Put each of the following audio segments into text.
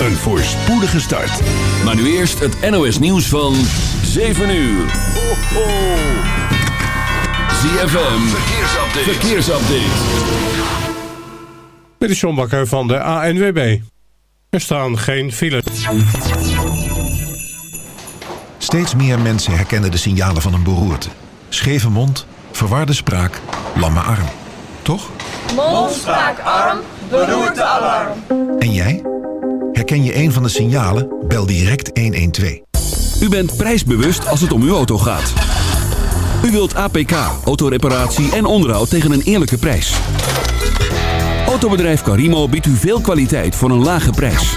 een voorspoedige start. Maar nu eerst het NOS nieuws van 7 uur. Ho, ho. ZFM, verkeersupdate. verkeersupdate. Dit is John Bakker van de ANWB. Er staan geen files. Steeds meer mensen herkennen de signalen van een beroerte. Scheve mond, verwarde spraak, lamme arm. Toch? Mond, spraak, arm, beroerte, alarm. En jij? Herken je een van de signalen? Bel direct 112. U bent prijsbewust als het om uw auto gaat. U wilt APK, autoreparatie en onderhoud tegen een eerlijke prijs. Autobedrijf Carimo biedt u veel kwaliteit voor een lage prijs.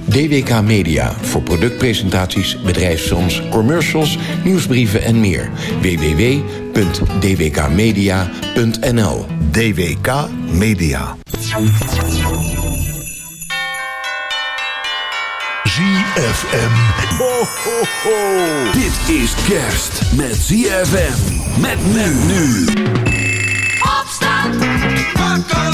DWK Media voor productpresentaties, bedrijfsfilms, commercials, nieuwsbrieven en meer. www.dwkmedia.nl DWK Media. ZFM. Ho, ho, ho. Dit is kerst met ZFM. Met men nu. Opstaan. Wakker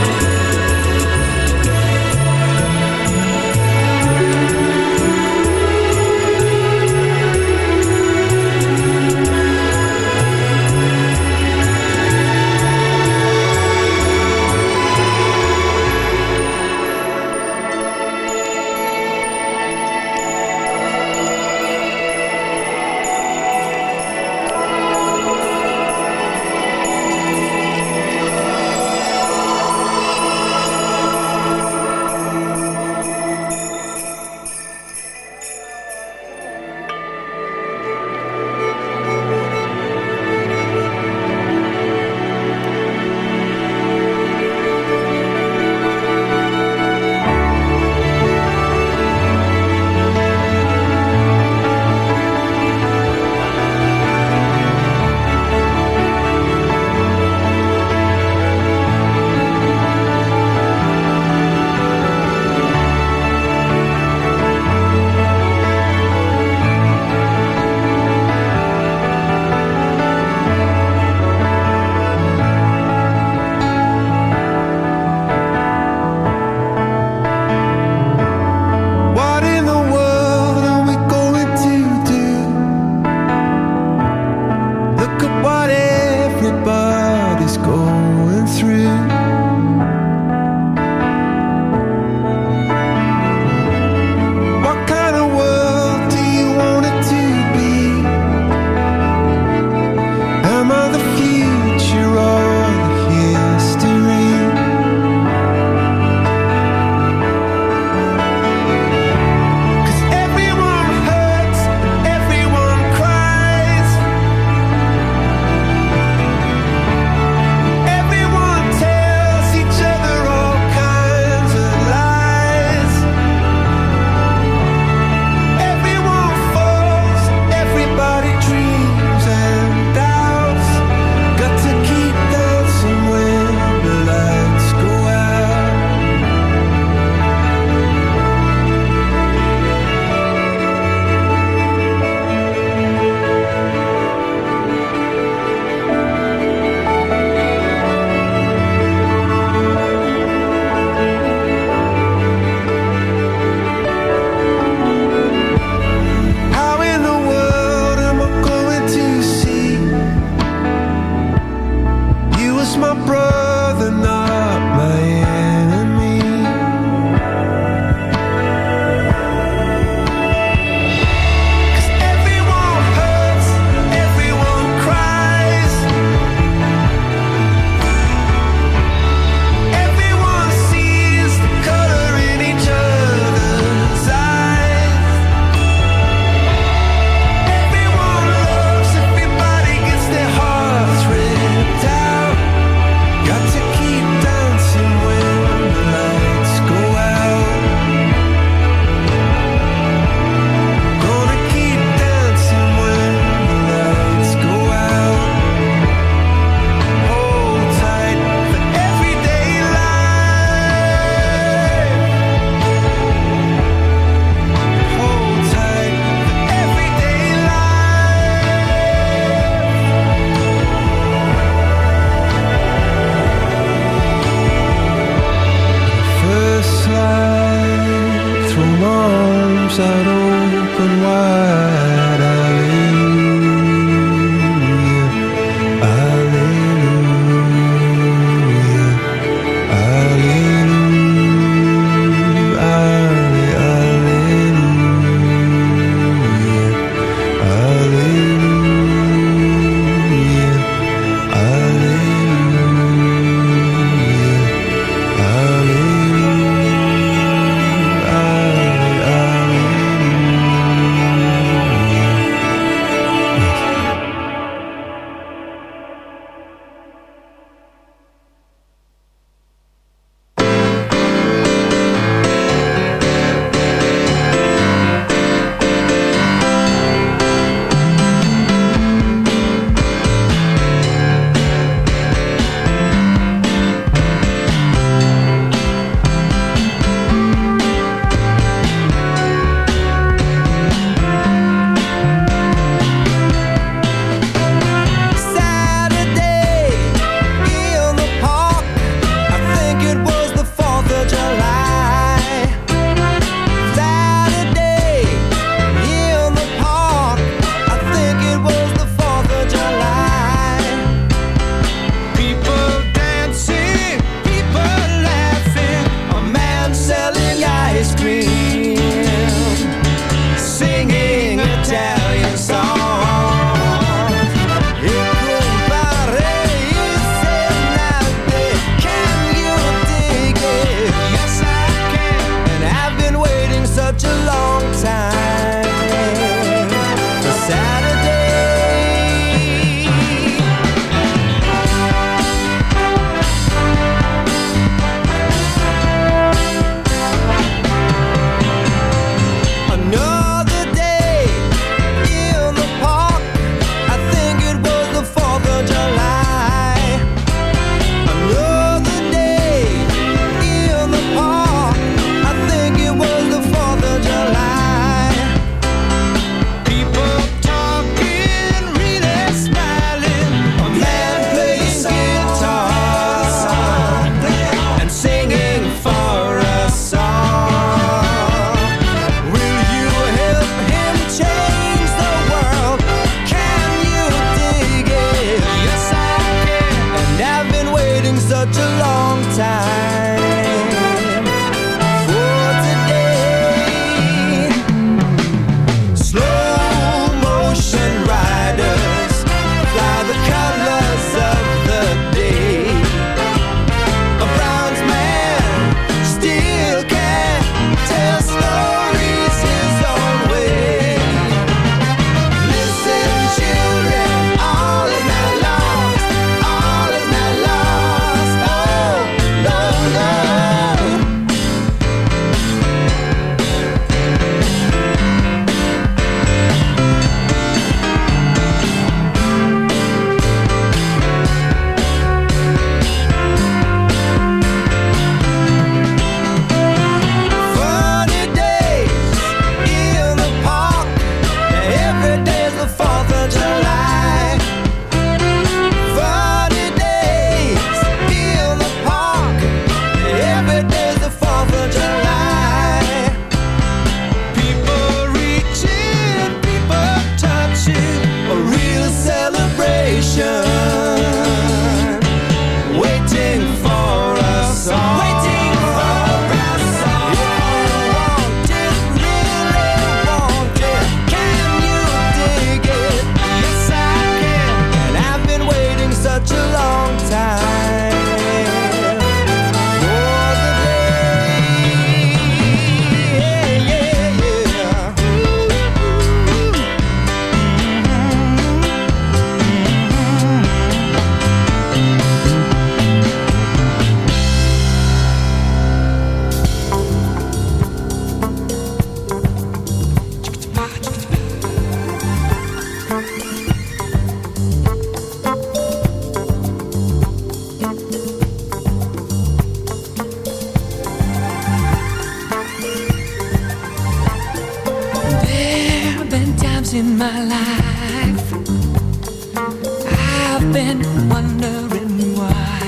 been wondering why.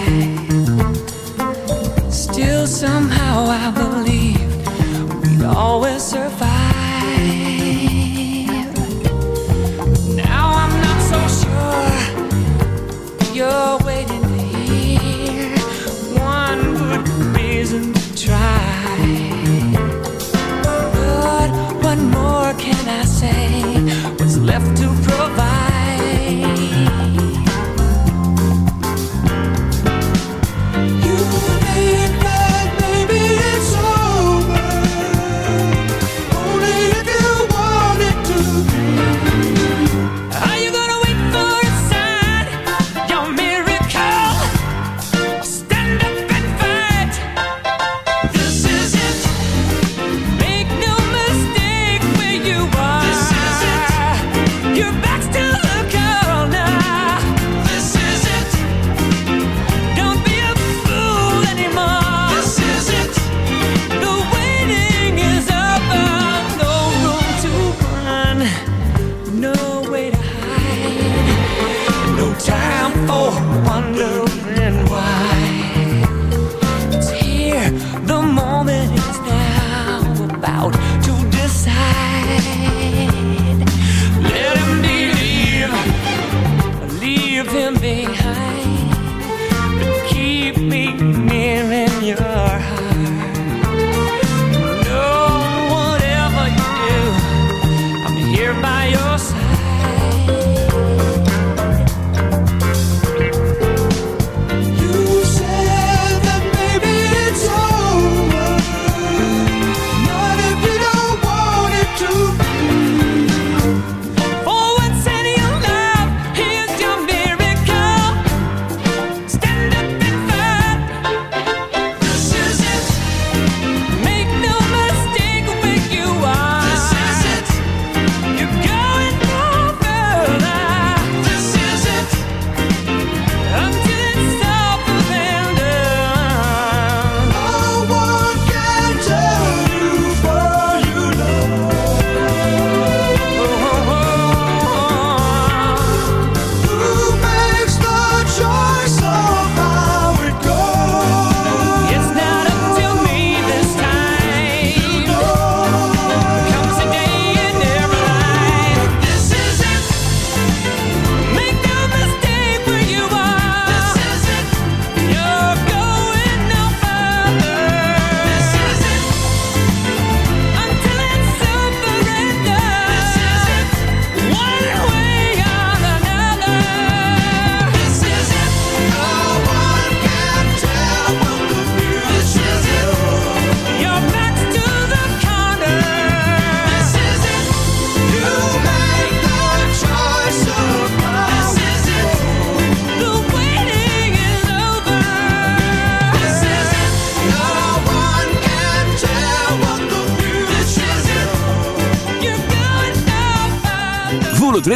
Still, somehow, I believe we'd always survive.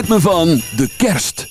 Ritme van de kerst.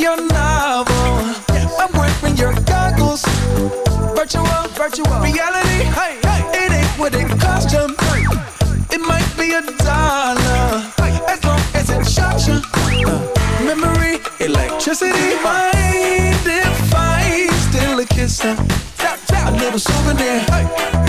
Your novel. I'm wearing your goggles. Virtual, virtual reality. Hey, it ain't what it cost you. It might be a dollar as long as it shocks you. Uh, memory, electricity. Mind if I steal a kiss? Uh, a little souvenir. Can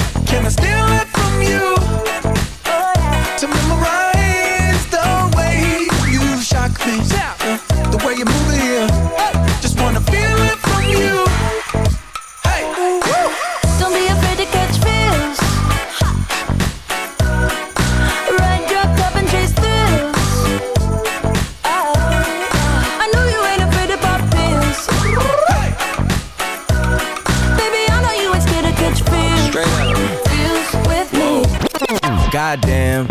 Goddamn,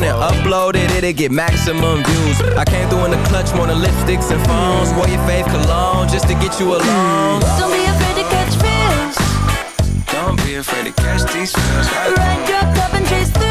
and upload it, it'll get maximum views. I came through in the clutch more than lipsticks and phones. Wore your fave cologne just to get you alone. Mm. Don't be afraid to catch feels. Don't be afraid to catch these feels. Ride your cup and chase thrills.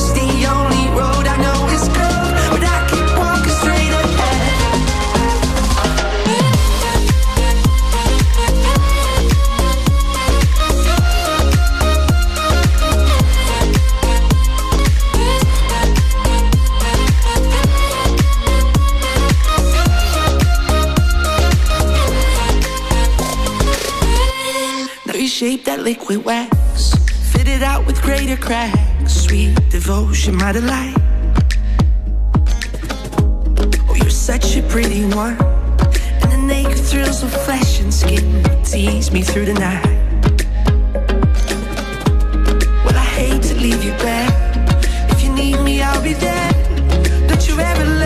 Shape that liquid wax, fit it out with greater cracks. Sweet devotion, my delight. Oh, you're such a pretty one, and the naked thrills of flesh and skin tease me through the night. Well, I hate to leave you back. If you need me, I'll be there. Don't you ever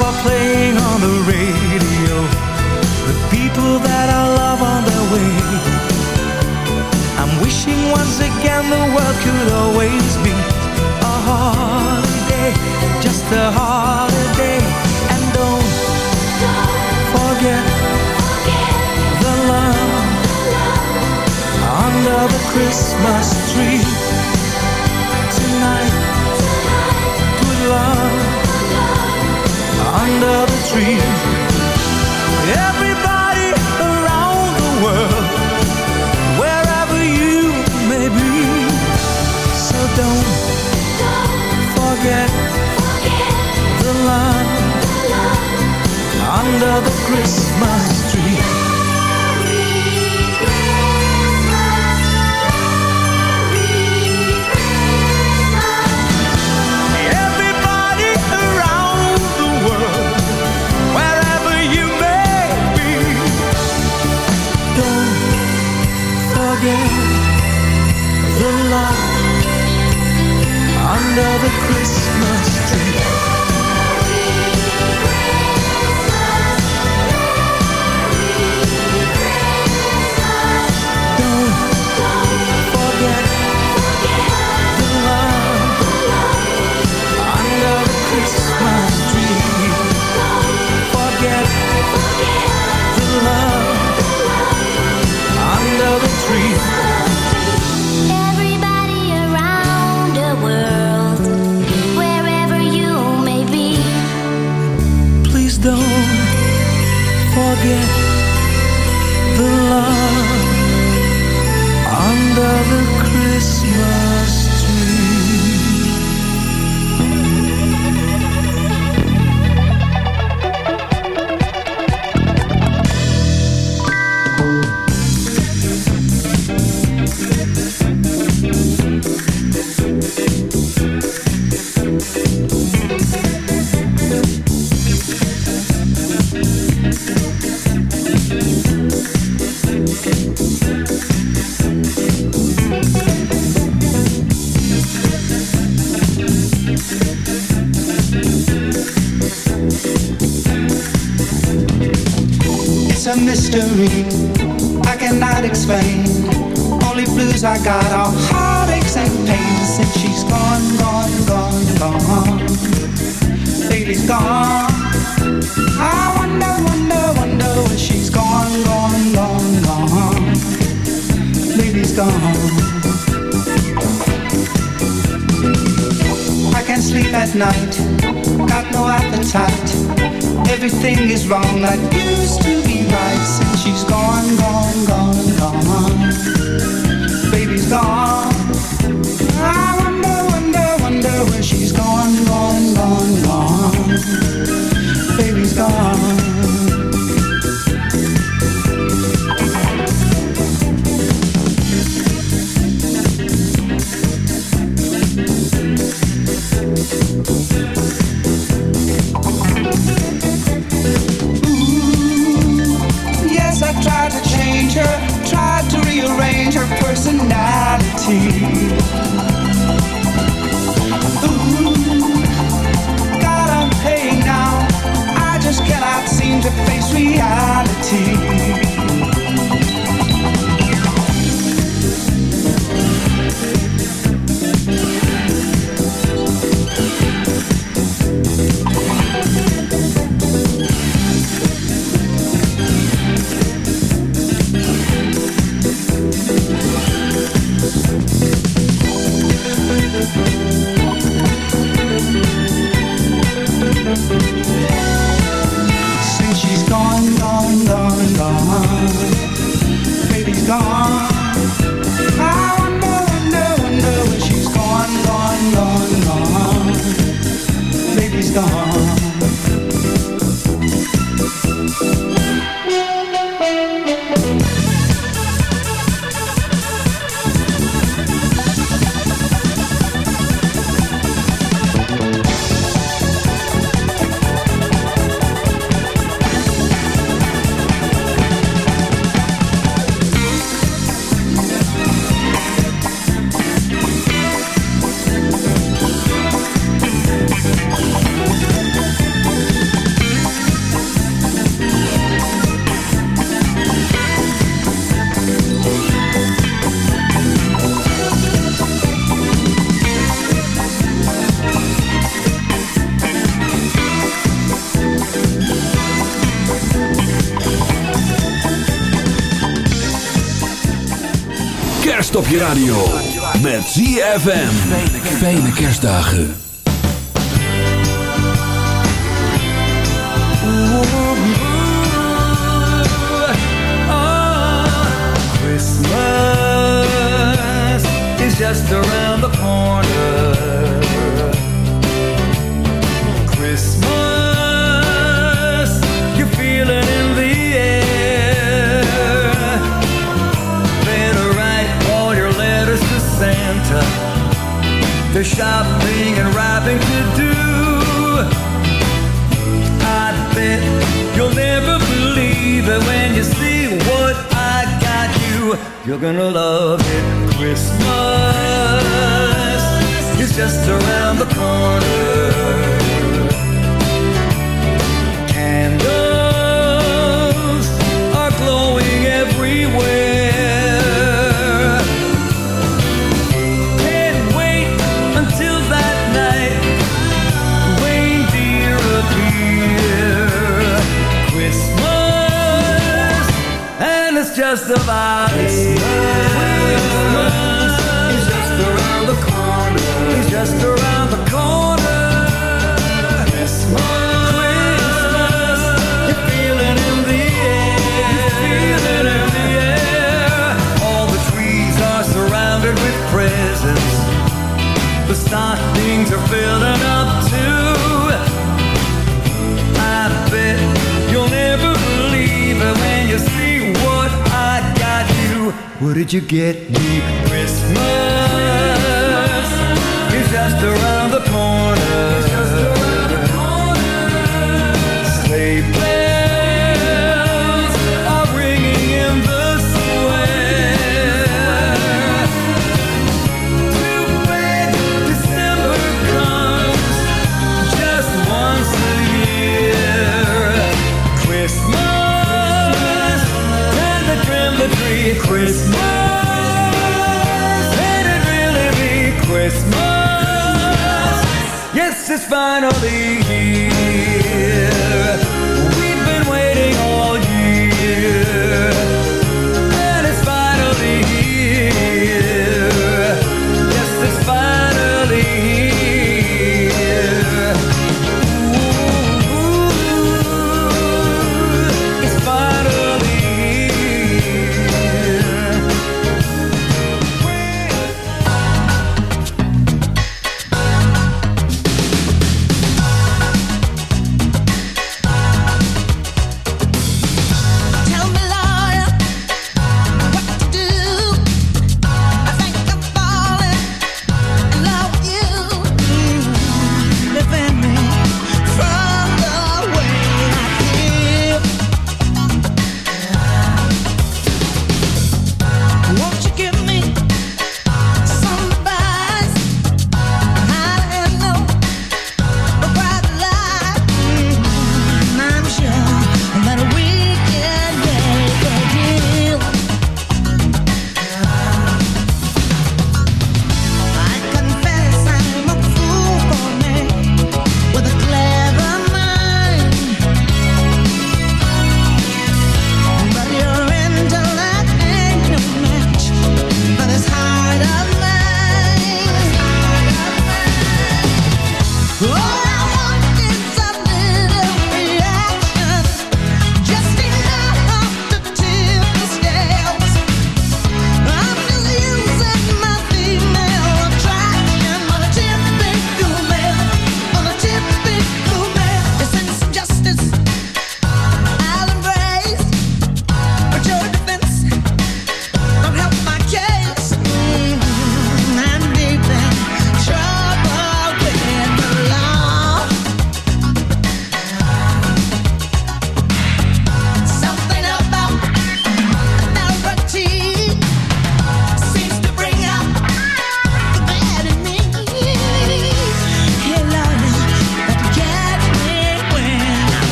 are playing on the radio. The people that I love on their way. I'm wishing once again the world could always be a holiday, just a holiday. And don't forget the love under the Christmas tree. under the tree. Everybody around the world, wherever you may be. So don't, don't forget, forget the love under the Christmas tree. under the Christmas forget op je radio. Met ZFM. Fijne kerstdagen. Christmas is just around get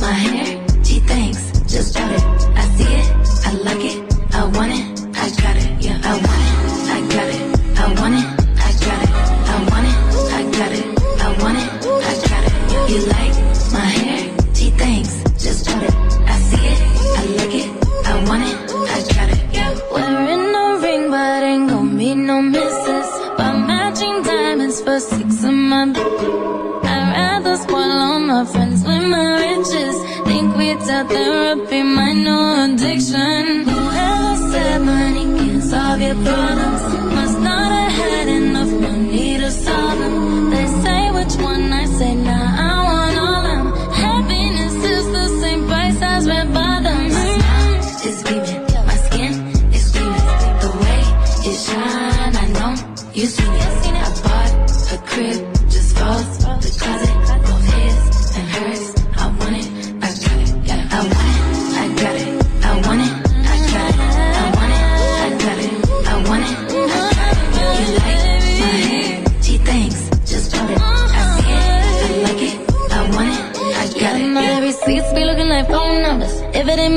my hair? Gee, thanks. Just drop it. I see it. I like it. I want it. I got it. Yeah, I want it. Without therapy, my new addiction. Whoever said money can solve your problems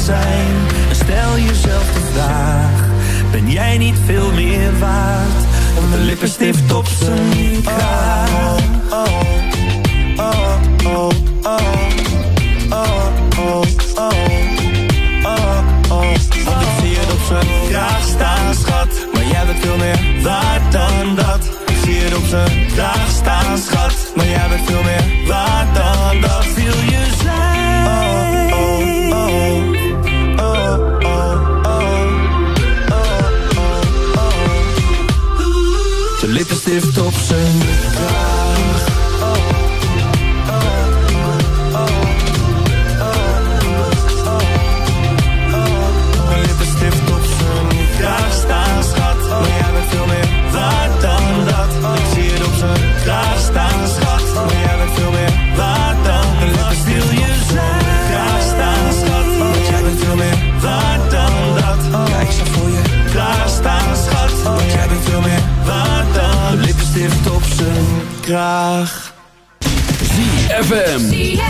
zijn. En stel jezelf de vraag, ben jij niet veel meer waard? Een de lippenstift op zijn kraag. Oh, oh, oh, oh, oh, oh, oh, Want ik zie het op zijn kraag staan, schat. Maar jij bent veel meer waard dan dat. Ik zie het op zijn kraag staan, schat. Maar jij bent veel meer Listen. ZFM.